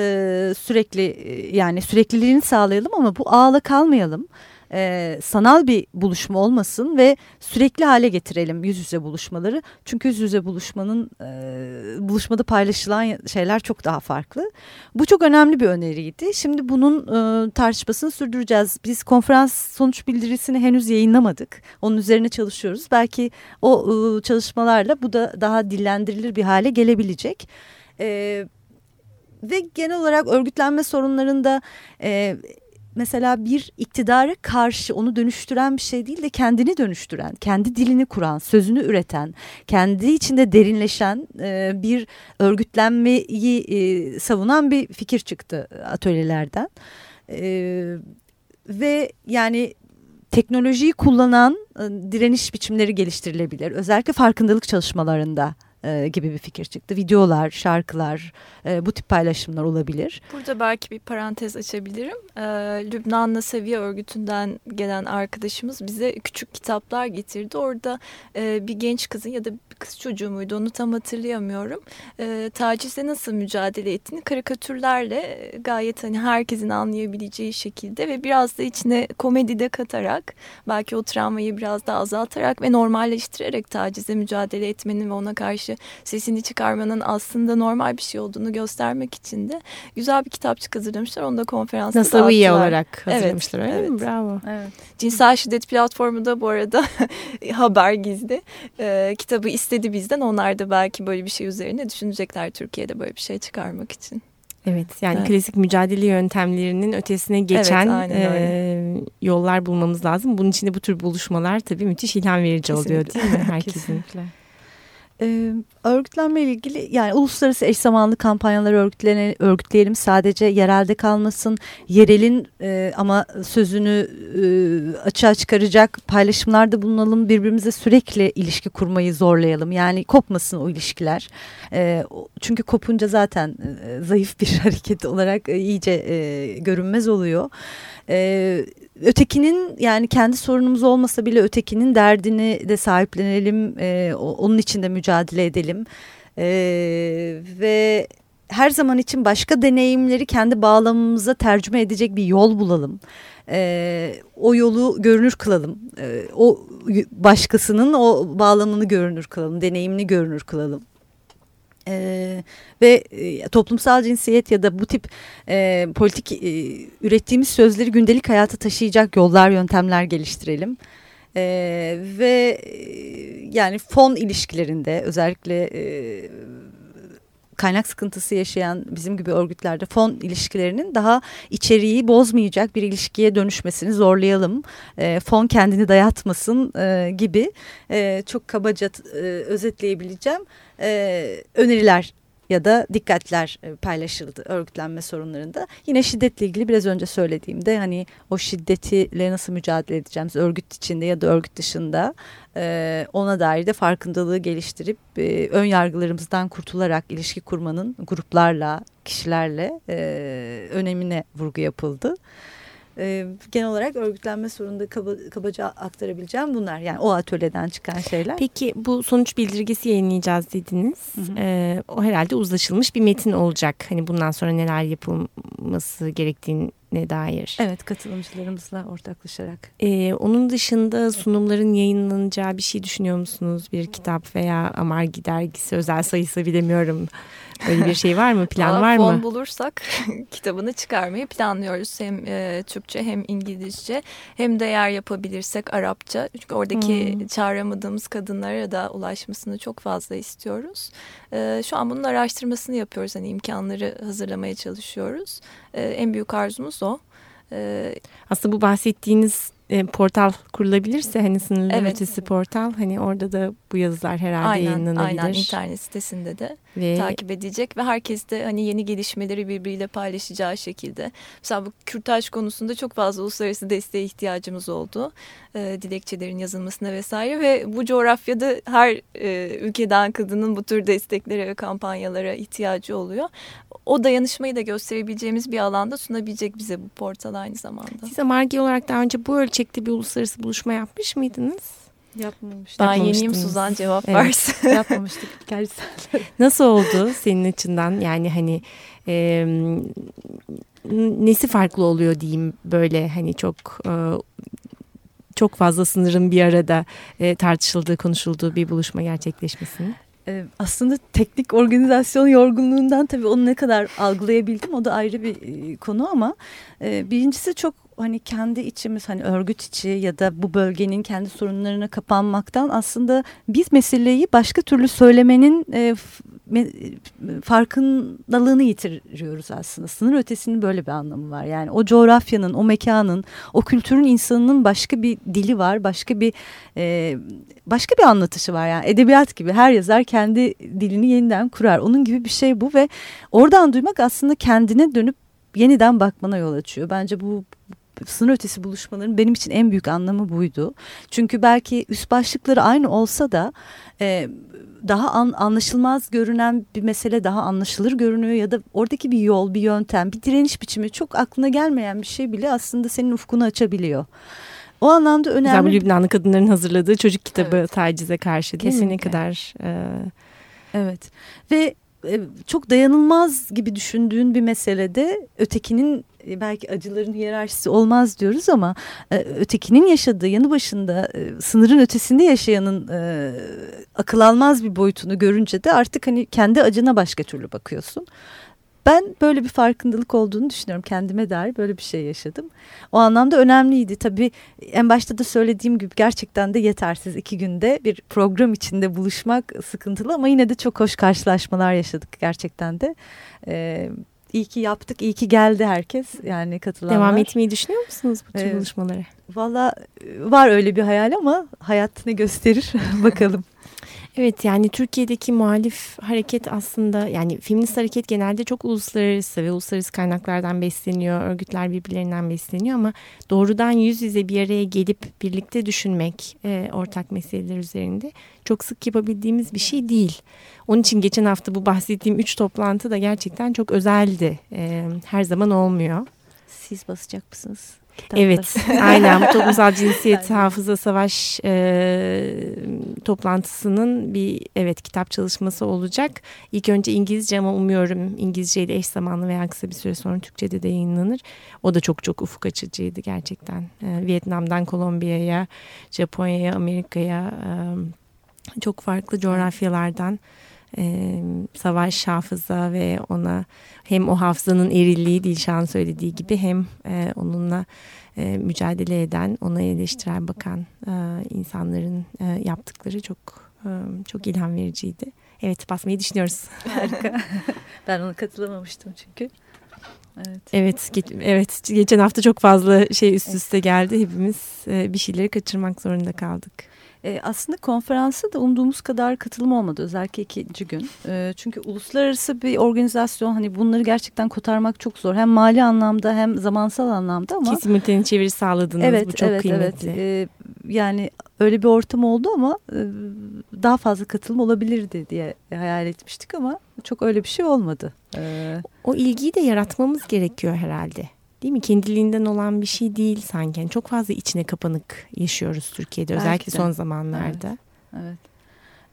sürekli yani sürekliliğini sağlayalım ama bu ağla kalmayalım e, sanal bir buluşma olmasın ve sürekli hale getirelim yüz yüze buluşmaları. Çünkü yüz yüze buluşmanın e, buluşmada paylaşılan şeyler çok daha farklı. Bu çok önemli bir öneriydi. Şimdi bunun e, tartışmasını sürdüreceğiz. Biz konferans sonuç bildirisini henüz yayınlamadık. Onun üzerine çalışıyoruz. Belki o e, çalışmalarla bu da daha dillendirilir bir hale gelebilecek. Evet ve genel olarak örgütlenme sorunlarında e, mesela bir iktidara karşı onu dönüştüren bir şey değil de kendini dönüştüren, kendi dilini kuran, sözünü üreten, kendi içinde derinleşen e, bir örgütlenmeyi e, savunan bir fikir çıktı atölyelerden. E, ve yani teknolojiyi kullanan direniş biçimleri geliştirilebilir. Özellikle farkındalık çalışmalarında e, gibi bir fikir çıktı. Videolar, şarkılar, e, bu tip paylaşımlar olabilir. Burada belki bir parantez açabilirim. E, Lübnanlı Seviye Örgütü'nden gelen arkadaşımız bize küçük kitaplar getirdi. Orada e, bir genç kızın ya da kız çocuğu muydu onu tam hatırlayamıyorum. E, nasıl mücadele ettiğini karikatürlerle gayet hani herkesin anlayabileceği şekilde ve biraz da içine komedi de katarak belki o travmayı biraz daha azaltarak ve normalleştirerek tacize mücadele etmenin ve ona karşı sesini çıkarmanın aslında normal bir şey olduğunu göstermek için de güzel bir kitapçık hazırlamışlar. Onu da konferansta Nasaviye olarak hazırlamışlar evet, öyle evet. mi? Bravo. Evet. Cinsel şiddet platformu da bu arada haber gizli. Ee, kitabı istedi bizden. Onlar da belki böyle bir şey üzerine düşünecekler Türkiye'de böyle bir şey çıkarmak için. Evet yani evet. klasik mücadele yöntemlerinin ötesine geçen evet, e, yollar bulmamız lazım. Bunun için de bu tür buluşmalar tabii müthiş ilham verici Kesinlikle. oluyor değil mi herkesin? Kesinlikle. Örgütlenme ile ilgili yani uluslararası eş zamanlı kampanyaları örgütleyelim. Sadece yerelde kalmasın yerelin e, ama sözünü e, açığa çıkaracak paylaşımlarda bulunalım. Birbirimize sürekli ilişki kurmayı zorlayalım. Yani kopmasın o ilişkiler. E, çünkü kopunca zaten e, zayıf bir hareket olarak e, iyice e, görünmez oluyor. E, ötekinin yani kendi sorunumuz olmasa bile ötekinin derdini de sahiplenelim. E, onun için de mücadele edelim. E, ve her zaman için başka deneyimleri kendi bağlamımıza tercüme edecek bir yol bulalım. E, o yolu görünür kılalım. E, o başkasının o bağlamını görünür kılalım, deneyimini görünür kılalım. Ee, ve e, toplumsal cinsiyet ya da bu tip e, politik e, ürettiğimiz sözleri gündelik hayata taşıyacak yollar, yöntemler geliştirelim. Ee, ve e, yani fon ilişkilerinde özellikle e, kaynak sıkıntısı yaşayan bizim gibi örgütlerde fon ilişkilerinin daha içeriği bozmayacak bir ilişkiye dönüşmesini zorlayalım. E, fon kendini dayatmasın e, gibi e, çok kabaca e, özetleyebileceğim e, öneriler ya da dikkatler e, paylaşıldı örgütlenme sorunlarında. Yine şiddetle ilgili biraz önce söylediğimde hani o şiddetiyle nasıl mücadele edeceğimiz örgüt içinde ya da örgüt dışında e, ona dair de farkındalığı geliştirip e, ön yargılarımızdan kurtularak ilişki kurmanın gruplarla, kişilerle önemine vurgu yapıldı e, genel olarak örgütlenme sorununda kaba, kabaca aktarabileceğim bunlar. Yani o atölyeden çıkan şeyler. Peki bu sonuç bildirgesi yayınlayacağız dediniz. Hı hı. E, o herhalde uzlaşılmış bir metin olacak. Hani bundan sonra neler yapılması gerektiğini dair. Evet katılımcılarımızla ortaklaşarak. Ee, onun dışında sunumların yayınlanacağı bir şey düşünüyor musunuz? Bir kitap veya Amargi dergisi özel sayısı bilemiyorum. Öyle bir şey var mı? Plan var mı? Fon bulursak kitabını çıkarmayı planlıyoruz. Hem e, Türkçe hem İngilizce hem de eğer yapabilirsek Arapça. Çünkü oradaki hmm. çağıramadığımız kadınlara da ulaşmasını çok fazla istiyoruz. E, şu an bunun araştırmasını yapıyoruz. Hani imkanları hazırlamaya çalışıyoruz. E, en büyük arzumuz o. E, Aslında bu bahsettiğiniz e, portal kurulabilirse hani sınırlı evet. ötesi portal hani orada da bu yazılar herhalde aynen, yayınlanabilir. Aynen internet sitesinde de ve... takip edecek ve herkes de hani yeni gelişmeleri birbiriyle paylaşacağı şekilde. Mesela bu kürtaj konusunda çok fazla uluslararası desteğe ihtiyacımız oldu. E, dilekçelerin yazılmasına vesaire ve bu coğrafyada her e, ülkeden kadının bu tür desteklere ve kampanyalara ihtiyacı oluyor. O dayanışmayı da gösterebileceğimiz bir alanda sunabilecek bize bu portal aynı zamanda. Siz Margi olarak daha önce bu ölçekte bir uluslararası buluşma yapmış mıydınız? Yapmamıştık. Ben yeniyim Suzan cevap evet. versin. Yapmamıştık gerçekten. Nasıl oldu senin açından? Yani hani e, nesi farklı oluyor diyeyim böyle hani çok e, çok fazla sınırın bir arada e, tartışıldığı, konuşulduğu bir buluşma gerçekleşmesinin? aslında teknik organizasyon yorgunluğundan tabii onu ne kadar algılayabildim o da ayrı bir konu ama birincisi çok hani kendi içimiz hani örgüt içi ya da bu bölgenin kendi sorunlarına kapanmaktan aslında biz meseleyi başka türlü söylemenin e, me, farkındalığını yitiriyoruz aslında. Sınır ötesinin böyle bir anlamı var. Yani o coğrafyanın, o mekanın, o kültürün insanının başka bir dili var, başka bir e, başka bir anlatışı var. Yani edebiyat gibi her yazar kendi dilini yeniden kurar. Onun gibi bir şey bu ve oradan duymak aslında kendine dönüp yeniden bakmana yol açıyor. Bence bu sınır ötesi buluşmaların benim için en büyük anlamı buydu. Çünkü belki üst başlıkları aynı olsa da e, daha an, anlaşılmaz görünen bir mesele daha anlaşılır görünüyor ya da oradaki bir yol, bir yöntem, bir direniş biçimi çok aklına gelmeyen bir şey bile aslında senin ufkunu açabiliyor. O anlamda önemli. Bu Lübnanlı kadınların hazırladığı çocuk kitabı evet. tacize karşı değil Kesinlikle. mi? Ne kadar... E... Evet ve e, çok dayanılmaz gibi düşündüğün bir meselede ötekinin e, belki acıların hiyerarşisi olmaz diyoruz ama e, ötekinin yaşadığı yanı başında sınırın ötesinde yaşayanın akıl almaz bir boyutunu görünce de artık hani kendi acına başka türlü bakıyorsun. Ben böyle bir farkındalık olduğunu düşünüyorum. Kendime dair böyle bir şey yaşadım. O anlamda önemliydi. Tabii en başta da söylediğim gibi gerçekten de yetersiz. iki günde bir program içinde buluşmak sıkıntılı ama yine de çok hoş karşılaşmalar yaşadık gerçekten de. Ee, iyi ki yaptık, iyi ki geldi herkes yani katılanlar. Devam etmeyi düşünüyor musunuz bu tür ee, buluşmalara? Valla var öyle bir hayal ama hayat ne gösterir bakalım. Evet yani Türkiye'deki muhalif hareket aslında yani feminist hareket genelde çok uluslararası ve uluslararası kaynaklardan besleniyor. Örgütler birbirlerinden besleniyor ama doğrudan yüz yüze bir araya gelip birlikte düşünmek e, ortak meseleler üzerinde çok sık yapabildiğimiz bir şey değil. Onun için geçen hafta bu bahsettiğim üç toplantı da gerçekten çok özeldi. E, her zaman olmuyor. Siz basacak mısınız? Kitapları. Evet, aynen. Toplumsal cinsiyet hafıza savaş e, toplantısının bir evet kitap çalışması olacak. İlk önce İngilizce ama umuyorum İngilizce ile eş zamanlı veya kısa bir süre sonra Türkçe'de de yayınlanır. O da çok çok ufuk açıcıydı gerçekten. E, Vietnam'dan Kolombiya'ya, Japonya'ya, Amerika'ya e, çok farklı coğrafyalardan e, savaş hafıza ve ona hem o hafızanın erilliği Dilşah'ın söylediği gibi hem e, onunla e, mücadele eden, ona eleştirel bakan e, insanların e, yaptıkları çok e, çok ilham vericiydi. Evet basmayı düşünüyoruz. Harika. ben ona katılamamıştım çünkü. Evet. Evet, ge evet. Geçen hafta çok fazla şey üst üste geldi. Hepimiz e, bir şeyleri kaçırmak zorunda kaldık. E, aslında konferansa da umduğumuz kadar katılım olmadı özellikle ikinci gün. E, çünkü uluslararası bir organizasyon hani bunları gerçekten kotarmak çok zor. Hem mali anlamda hem zamansal anlamda ama. Ki simultane çeviri sağladınız evet, bu çok evet, kıymetli. Evet, e, yani öyle bir ortam oldu ama e, daha fazla katılım olabilirdi diye hayal etmiştik ama çok öyle bir şey olmadı. E, o ilgiyi de yaratmamız gerekiyor herhalde değil mi? Kendiliğinden olan bir şey değil sanki. Yani çok fazla içine kapanık yaşıyoruz Türkiye'de belki özellikle de. son zamanlarda. Evet. evet.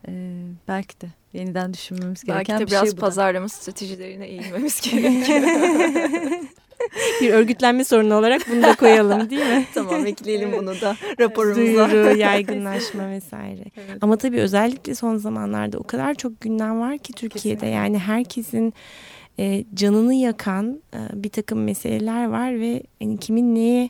Ee, belki de yeniden düşünmemiz gereken belki de biraz bir şey pazarlama stratejilerine eğilmemiz gerekiyor. bir örgütlenme sorunu olarak bunu da koyalım değil mi? tamam ekleyelim bunu da raporumuza. Duyuru, yaygınlaşma vesaire. Evet. Ama tabii özellikle son zamanlarda o kadar çok gündem var ki Türkiye'de Kesinlikle. yani herkesin e, canını yakan e, bir takım meseleler var ve yani kimin neye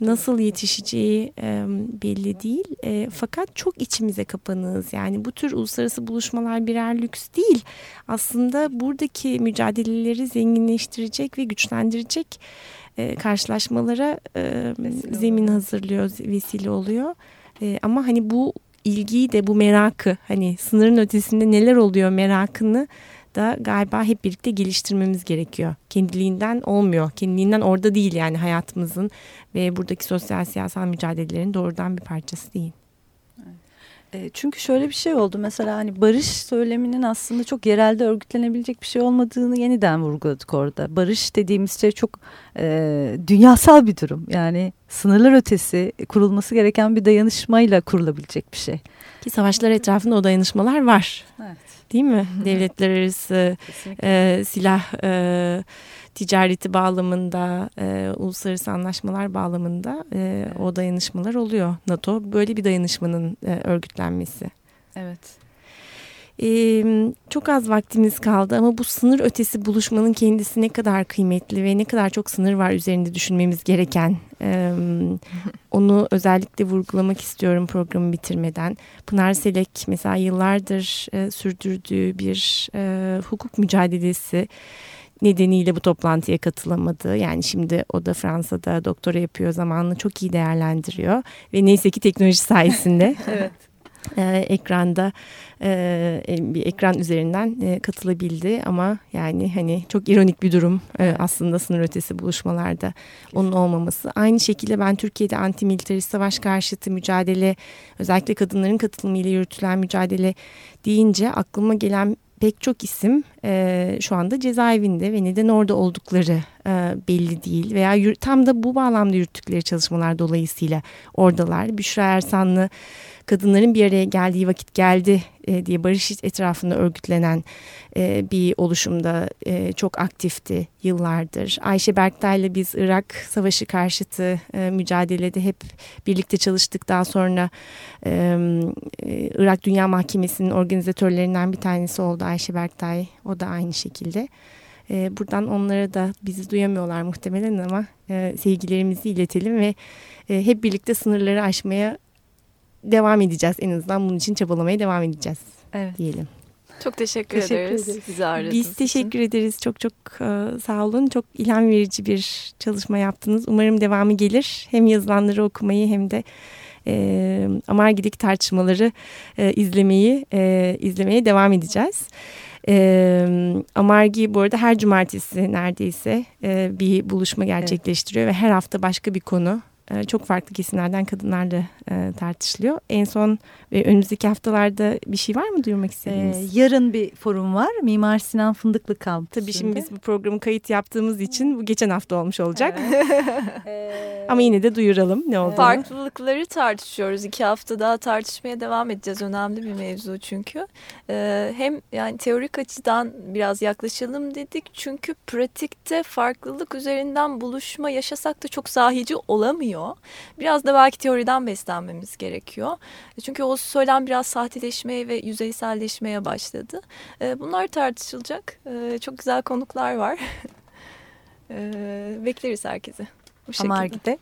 nasıl yetişeceği e, belli değil. E, fakat çok içimize kapanığız. Yani bu tür uluslararası buluşmalar birer lüks değil. Aslında buradaki mücadeleleri zenginleştirecek ve güçlendirecek e, karşılaşmalara e, zemin hazırlıyor, vesile oluyor. E, ama hani bu ilgiyi de bu merakı hani sınırın ötesinde neler oluyor merakını da galiba hep birlikte geliştirmemiz gerekiyor. Kendiliğinden olmuyor. Kendiliğinden orada değil yani hayatımızın ve buradaki sosyal siyasal mücadelelerin doğrudan bir parçası değil. E, çünkü şöyle bir şey oldu mesela hani barış söyleminin aslında çok yerelde örgütlenebilecek bir şey olmadığını yeniden vurguladık orada. Barış dediğimiz şey çok e, dünyasal bir durum yani sınırlar ötesi kurulması gereken bir dayanışmayla kurulabilecek bir şey. Ki savaşlar etrafında o dayanışmalar var. Evet. Değil mi? Devletler arası e, silah e, ticareti bağlamında, e, uluslararası anlaşmalar bağlamında e, o dayanışmalar oluyor. NATO böyle bir dayanışmanın e, örgütlenmesi. Evet. Ee, çok az vaktimiz kaldı ama bu sınır ötesi buluşmanın kendisi ne kadar kıymetli ve ne kadar çok sınır var üzerinde düşünmemiz gereken. Ee, onu özellikle vurgulamak istiyorum programı bitirmeden. Pınar Selek mesela yıllardır e, sürdürdüğü bir e, hukuk mücadelesi nedeniyle bu toplantıya katılamadı. Yani şimdi o da Fransa'da doktora yapıyor zamanını çok iyi değerlendiriyor ve neyse ki teknoloji sayesinde. evet. E, ekranda e, bir ekran üzerinden e, katılabildi. Ama yani hani çok ironik bir durum e, aslında sınır ötesi buluşmalarda onun olmaması. Aynı şekilde ben Türkiye'de antimilitarist savaş karşıtı mücadele özellikle kadınların katılımıyla yürütülen mücadele deyince aklıma gelen pek çok isim e, şu anda cezaevinde ve neden orada oldukları e, belli değil veya tam da bu bağlamda yürüttükleri çalışmalar dolayısıyla oradalar. Büşra Ersanlı kadınların bir araya geldiği vakit geldi e, diye barış etrafında örgütlenen e, bir oluşumda e, çok aktifti yıllardır. Ayşe Berktay'la biz Irak Savaşı karşıtı e, mücadelede hep birlikte çalıştık. Daha sonra e, e, Irak Dünya Mahkemesi'nin organizatörlerinden bir tanesi oldu Ayşe Berktay. O da aynı şekilde. E, buradan onlara da bizi duyamıyorlar muhtemelen ama e, sevgilerimizi iletelim ve e, hep birlikte sınırları aşmaya devam edeceğiz en azından bunun için çabalamaya devam edeceğiz evet. diyelim. Çok teşekkür, teşekkür ederiz. ederiz. Bizi Biz teşekkür için. ederiz. Çok çok uh, sağ olun. Çok ilham verici bir çalışma yaptınız. Umarım devamı gelir. Hem yazılanları okumayı hem de e, Amargi'deki tartışmaları e, izlemeyi e, izlemeye devam edeceğiz. E, Amargi bu arada her cumartesi neredeyse e, bir buluşma gerçekleştiriyor evet. ve her hafta başka bir konu e, çok farklı kesimlerden kadınlarla e, tartışılıyor. En son ve önümüzdeki haftalarda bir şey var mı duyurmak istediğiniz? Ee, yarın bir forum var. Mimar Sinan Fındıklı kampüsünde. Tabii şimdi biz bu programı kayıt yaptığımız için bu geçen hafta olmuş olacak. Evet. Ama yine de duyuralım ne olduğunu. Farklılıkları tartışıyoruz. İki hafta daha tartışmaya devam edeceğiz. Önemli bir mevzu çünkü. Ee, hem yani teorik açıdan biraz yaklaşalım dedik. Çünkü pratikte farklılık üzerinden buluşma yaşasak da çok sahici olamıyor gerekiyor. Biraz da belki teoriden beslenmemiz gerekiyor. Çünkü o söylem biraz sahteleşmeye ve yüzeyselleşmeye başladı. Ee, bunlar tartışılacak. Ee, çok güzel konuklar var. Ee, bekleriz herkese. Bu Amargi'de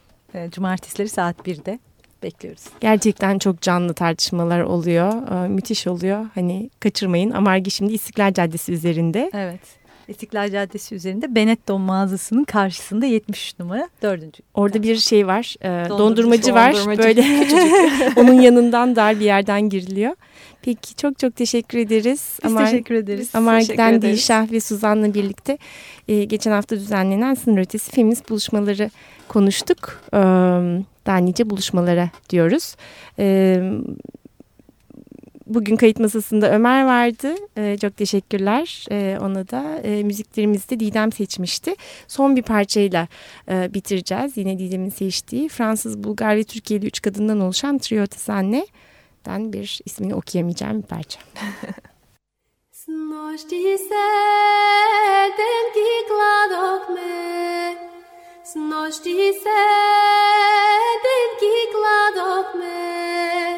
cumartesileri saat 1'de bekliyoruz. Gerçekten çok canlı tartışmalar oluyor. Müthiş oluyor. Hani kaçırmayın. Amargi şimdi İstiklal Caddesi üzerinde. Evet. İstiklal Caddesi üzerinde Benetton mağazasının karşısında 73 numara dördüncü. Orada bir şey var e, dondurmacı, dondurmacı var dondurmacı. böyle onun yanından dar bir yerden giriliyor. Peki çok çok teşekkür ederiz. Biz Amar, teşekkür ederiz. Amargiden Dilşah ve Suzan'la birlikte e, geçen hafta düzenlenen sınır ötesi feminist buluşmaları konuştuk. E, daha nice buluşmalara diyoruz. E, Bugün kayıt masasında Ömer vardı. Ee, çok teşekkürler ee, ona da. E, müziklerimizi de Didem seçmişti. Son bir parçayla e, bitireceğiz. Yine Didem'in seçtiği Fransız, Bulgar ve Türkiye'li üç kadından oluşan Trio Tasanne'den bir ismini okuyamayacağım bir parça. Snoşti sedem ki kladok me Snoşti sedem ki kladok me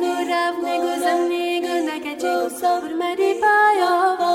nego ravnego za nego nagađe go sobr meri bajovo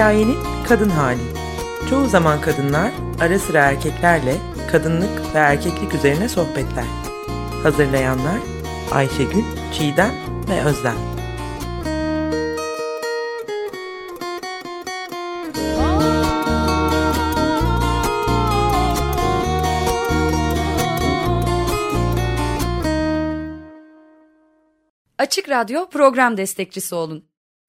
Hikayenin kadın hali. Çoğu zaman kadınlar ara sıra erkeklerle kadınlık ve erkeklik üzerine sohbetler. Hazırlayanlar Ayşegül, Çiğdem ve Özlem. Açık Radyo program destekçisi olun